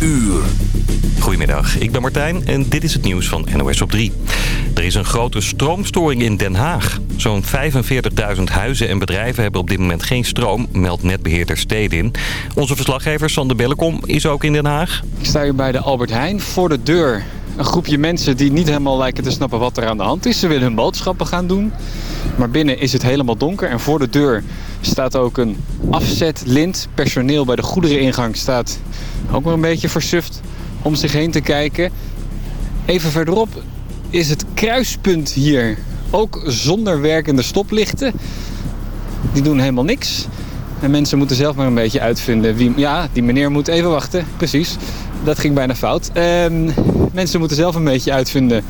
uur. Goedemiddag, ik ben Martijn en dit is het nieuws van NOS op 3. Er is een grote stroomstoring in Den Haag. Zo'n 45.000 huizen en bedrijven hebben op dit moment geen stroom, meldt netbeheerder Stedin. Onze verslaggever Sander Bellekom is ook in Den Haag. Ik sta hier bij de Albert Heijn voor de deur. Een groepje mensen die niet helemaal lijken te snappen wat er aan de hand is. Ze willen hun boodschappen gaan doen. Maar binnen is het helemaal donker en voor de deur staat ook een afzetlint. Personeel bij de goedereningang staat ook wel een beetje versuft om zich heen te kijken. Even verderop is het kruispunt hier. Ook zonder werkende stoplichten. Die doen helemaal niks. En mensen moeten zelf maar een beetje uitvinden wie... Ja, die meneer moet even wachten. Precies. Dat ging bijna fout. Ehm, mensen moeten zelf een beetje uitvinden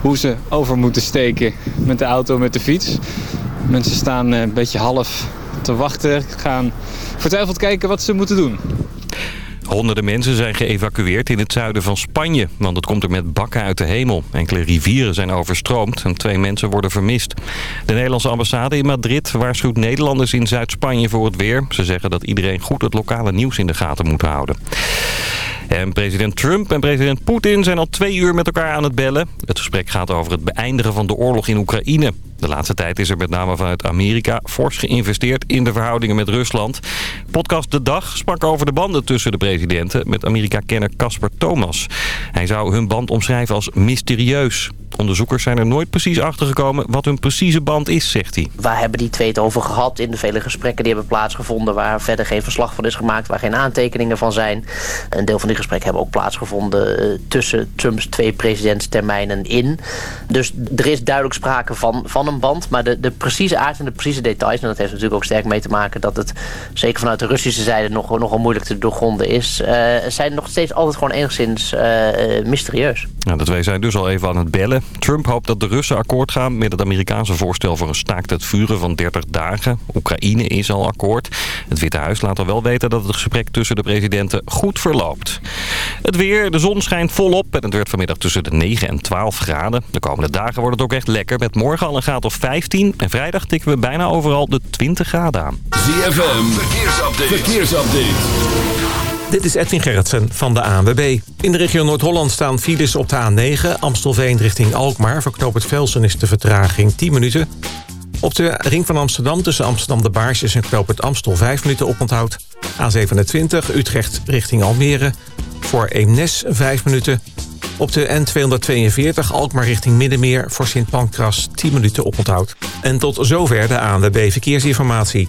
hoe ze over moeten steken met de auto, met de fiets. Mensen staan een beetje half te wachten, gaan vertwijfeld kijken wat ze moeten doen. Honderden mensen zijn geëvacueerd in het zuiden van Spanje, want het komt er met bakken uit de hemel. Enkele rivieren zijn overstroomd en twee mensen worden vermist. De Nederlandse ambassade in Madrid waarschuwt Nederlanders in Zuid-Spanje voor het weer. Ze zeggen dat iedereen goed het lokale nieuws in de gaten moet houden. En president Trump en president Poetin zijn al twee uur met elkaar aan het bellen. Het gesprek gaat over het beëindigen van de oorlog in Oekraïne. De laatste tijd is er met name vanuit Amerika fors geïnvesteerd in de verhoudingen met Rusland. Podcast De Dag sprak over de banden tussen de presidenten met Amerika-kenner Casper Thomas. Hij zou hun band omschrijven als mysterieus. Onderzoekers zijn er nooit precies achtergekomen wat hun precieze band is, zegt hij. Waar hebben die twee het over gehad in de vele gesprekken die hebben plaatsgevonden... waar verder geen verslag van is gemaakt, waar geen aantekeningen van zijn. Een deel van die gesprekken hebben ook plaatsgevonden eh, tussen Trumps twee presidentstermijnen in. Dus er is duidelijk sprake van, van een band. Maar de, de precieze aard en de precieze details... en dat heeft natuurlijk ook sterk mee te maken dat het zeker vanuit de Russische zijde nog, nogal moeilijk te doorgronden is... Uh, zijn nog steeds altijd gewoon enigszins uh, mysterieus. Nou, de twee zijn dus al even aan het bellen. Trump hoopt dat de Russen akkoord gaan met het Amerikaanse voorstel voor een staakt het vuren van 30 dagen. Oekraïne is al akkoord. Het Witte Huis laat al wel weten dat het gesprek tussen de presidenten goed verloopt. Het weer, de zon schijnt volop en het werd vanmiddag tussen de 9 en 12 graden. De komende dagen wordt het ook echt lekker met morgen al een graad of 15. En vrijdag tikken we bijna overal de 20 graden aan. ZFM, verkeersupdate. verkeersupdate. Dit is Edwin Gerritsen van de ANWB. In de regio Noord-Holland staan files op de A9... Amstelveen richting Alkmaar. Voor knoop het Velsen is de vertraging 10 minuten. Op de ring van Amsterdam tussen Amsterdam de Baarsjes... en knoop het Amstel 5 minuten oponthoud. A27 Utrecht richting Almere. Voor Eemnes 5 minuten. Op de N242 Alkmaar richting Middenmeer... voor Sint Pancras 10 minuten oponthoud. En tot zover de ANWB Verkeersinformatie.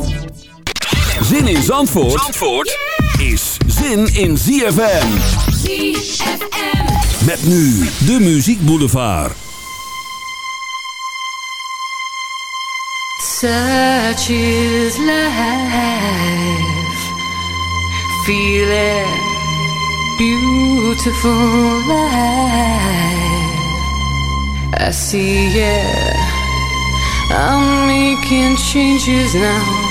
Zin in Zandvoort, Zandvoort is zin in ZFM. ZFM. Met nu de Muziek Boulevard. Such is life. Feeling beautiful life. I see, yeah. I'm making changes now.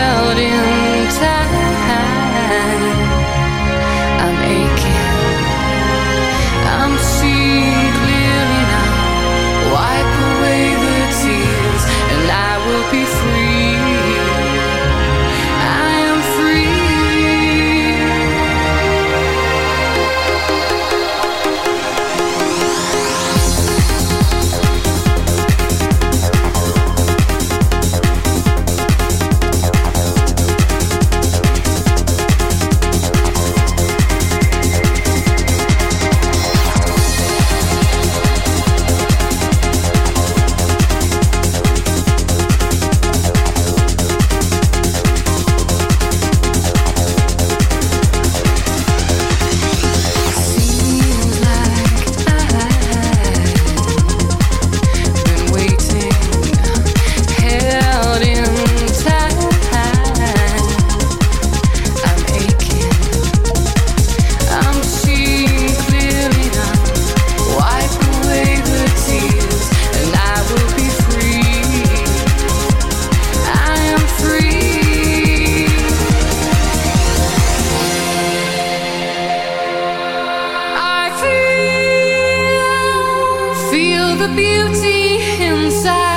the beauty inside.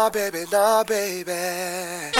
No, baby, nah, baby.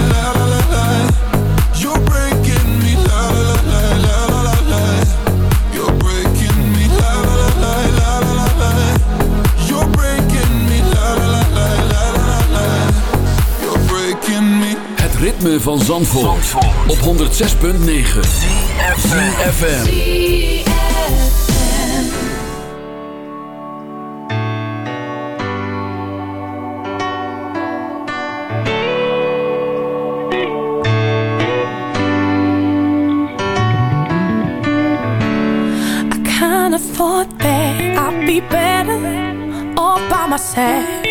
Het ritme van Zandvoort, op 106.9 FM. I kinda thought that I'd be better all by myself.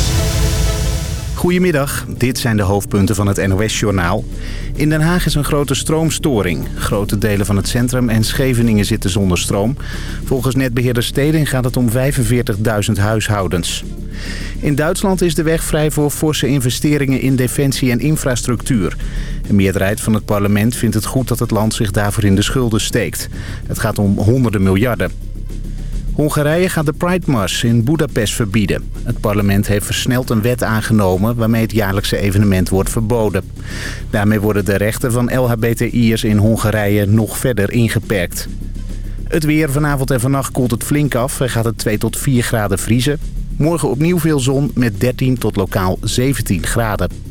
Goedemiddag, dit zijn de hoofdpunten van het NOS-journaal. In Den Haag is een grote stroomstoring. Grote delen van het centrum en Scheveningen zitten zonder stroom. Volgens netbeheerder Steding gaat het om 45.000 huishoudens. In Duitsland is de weg vrij voor forse investeringen in defensie en infrastructuur. Een meerderheid van het parlement vindt het goed dat het land zich daarvoor in de schulden steekt. Het gaat om honderden miljarden. Hongarije gaat de Pride Mars in Budapest verbieden. Het parlement heeft versneld een wet aangenomen waarmee het jaarlijkse evenement wordt verboden. Daarmee worden de rechten van LHBTI'ers in Hongarije nog verder ingeperkt. Het weer vanavond en vannacht koelt het flink af en gaat het 2 tot 4 graden vriezen. Morgen opnieuw veel zon met 13 tot lokaal 17 graden.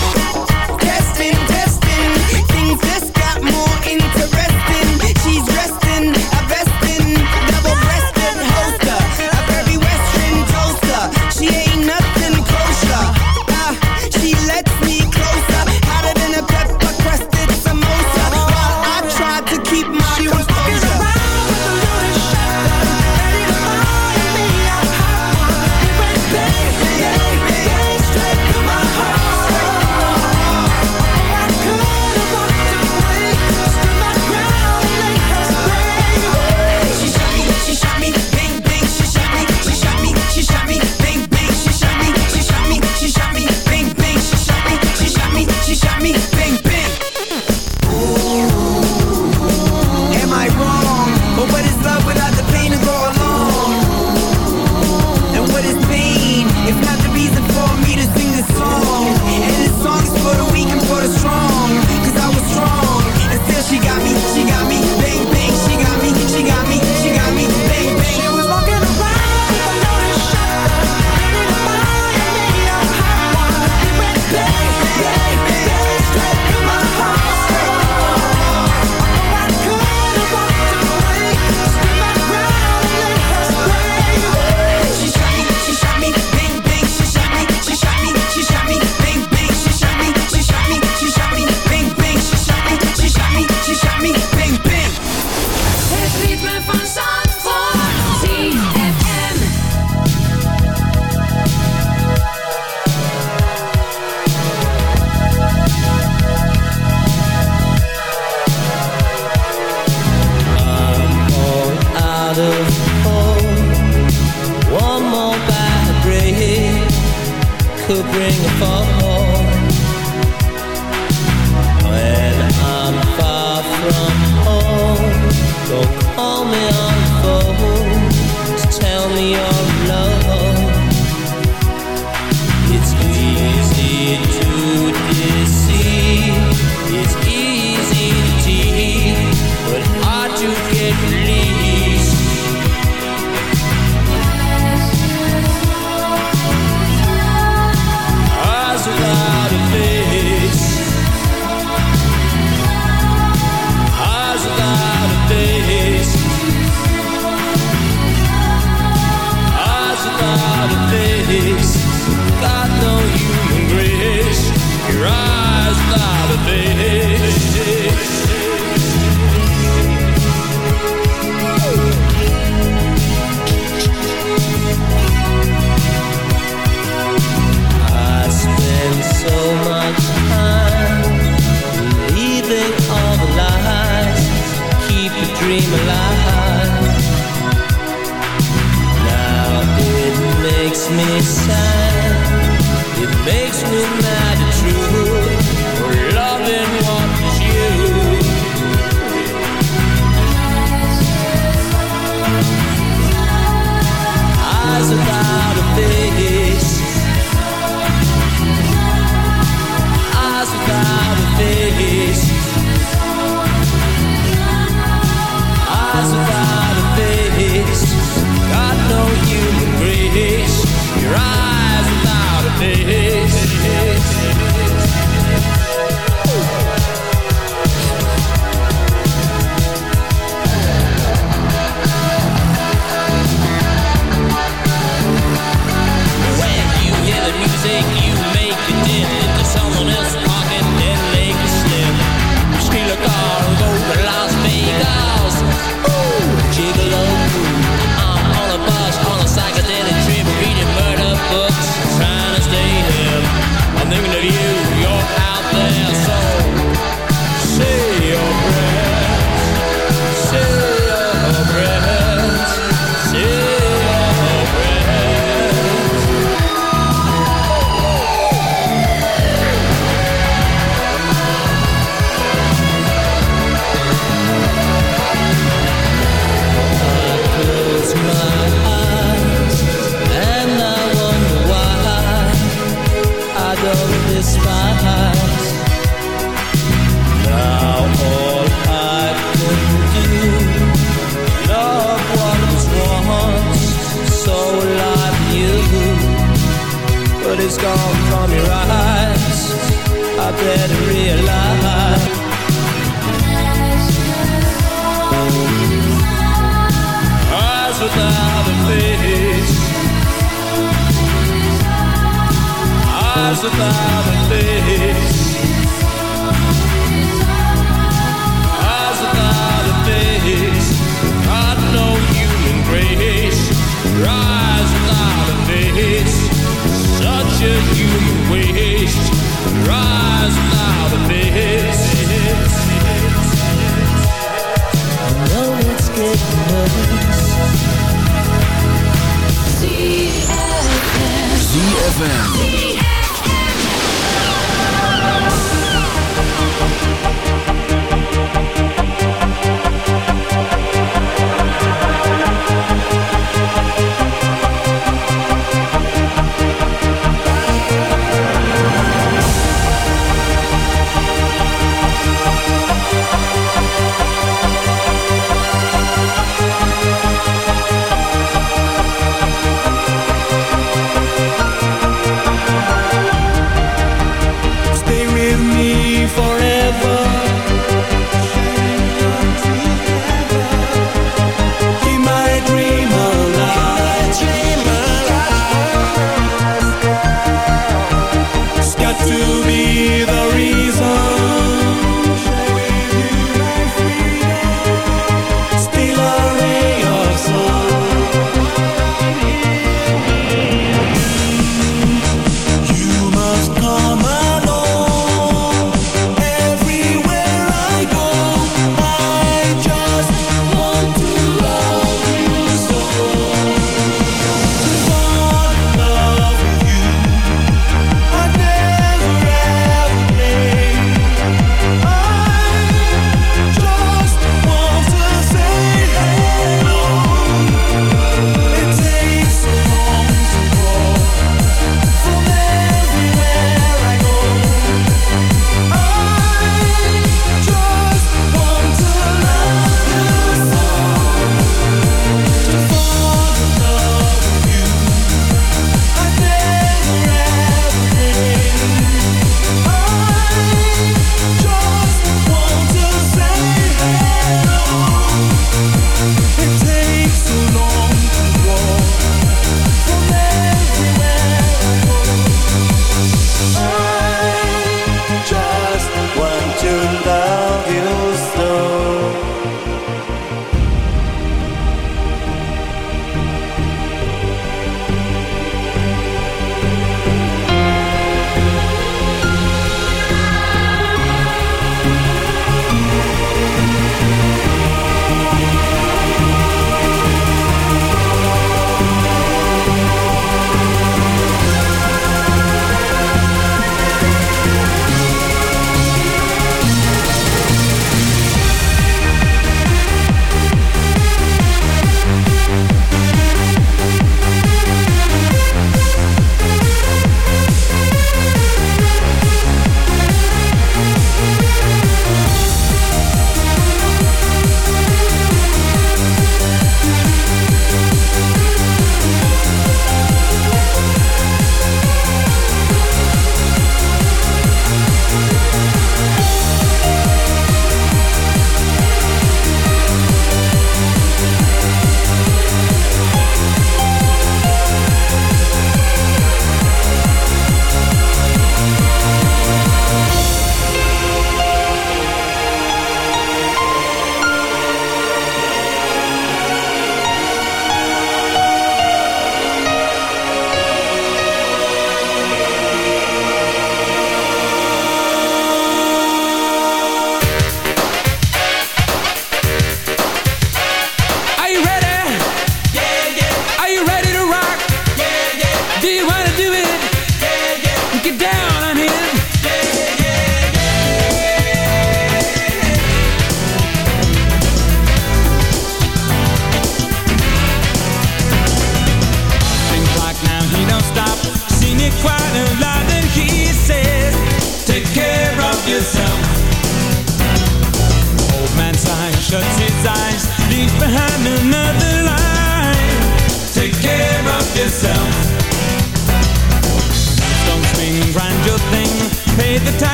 she shot me.